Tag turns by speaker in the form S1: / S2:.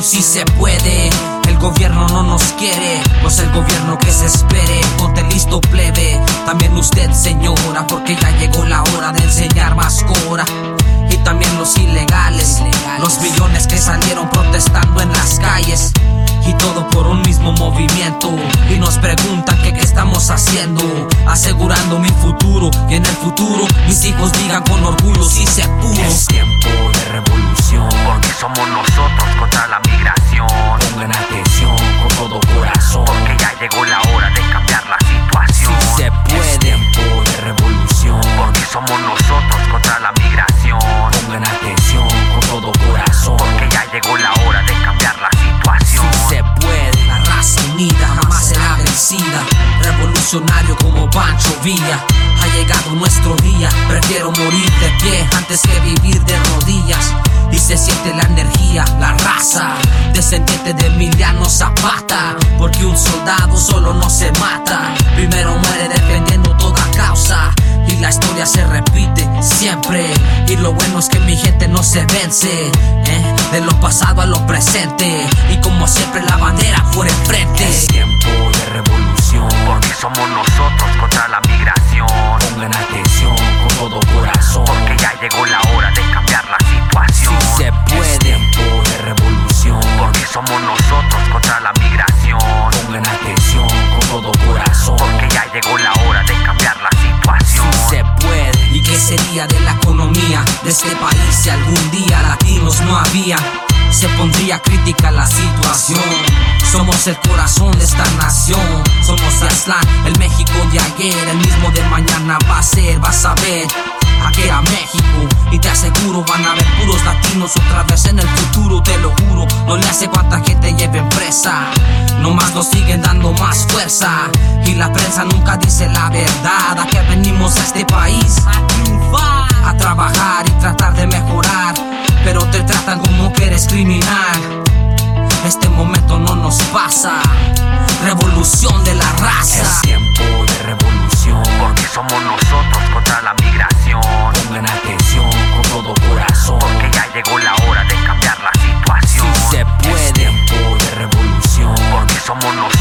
S1: sí se puede. El gobierno no nos quiere, pues el gobierno que se espere. Ponte listo, plebe. También usted, señora, porque ya llegó la hora de enseñar más cora. Y también los ilegales, los millones que salieron protestando en las calles. Y todo por un mismo movimiento. Y nos preguntan que qué estamos haciendo. Asegurando mi futuro. Y en el futuro mis hijos digan con orgullo si se pudo. Es Como Pancho Villa. Ha llegado nuestro día. Prefiero morir de pie antes que vivir de rodillas. Y se siente la energía, la raza. Descendiente de Emiliano Zapata. Porque un soldado solo no se mata. Primero muere defendiendo toda causa. Y la historia se repite siempre. Y lo bueno es que mi gente no se vence. ¿eh? De lo pasado a lo presente. Y como siempre la bandera por enfrente. Es tiempo de revolución. La economía de este país si algún día latinos no había? Se pondría crítica la situación. Somos el corazón de esta nación. Somos Aztlán, el México de ayer, el mismo de mañana va a ser, vas a ver. Aquí a México y te aseguro van a haber puros latinos otra vez en el futuro, te lo juro. No le hace cuánta gente lleve presa, nomás nos siguen dando más fuerza. Y la prensa nunca dice la verdad. A que venimos a este país a trabajar y tratar de mejorar, pero te tratan como que eres criminal. Este momento no nos pasa. Revolución de la raza. Es tiempo
S2: de revolución.
S1: Porque somos nosotros contra la migración. Pongan
S2: atención
S1: con todo corazón. Porque ya llegó la hora de cambiar la situación. Si se
S2: puede. Es tiempo de revolución.
S1: Porque somos nosotros.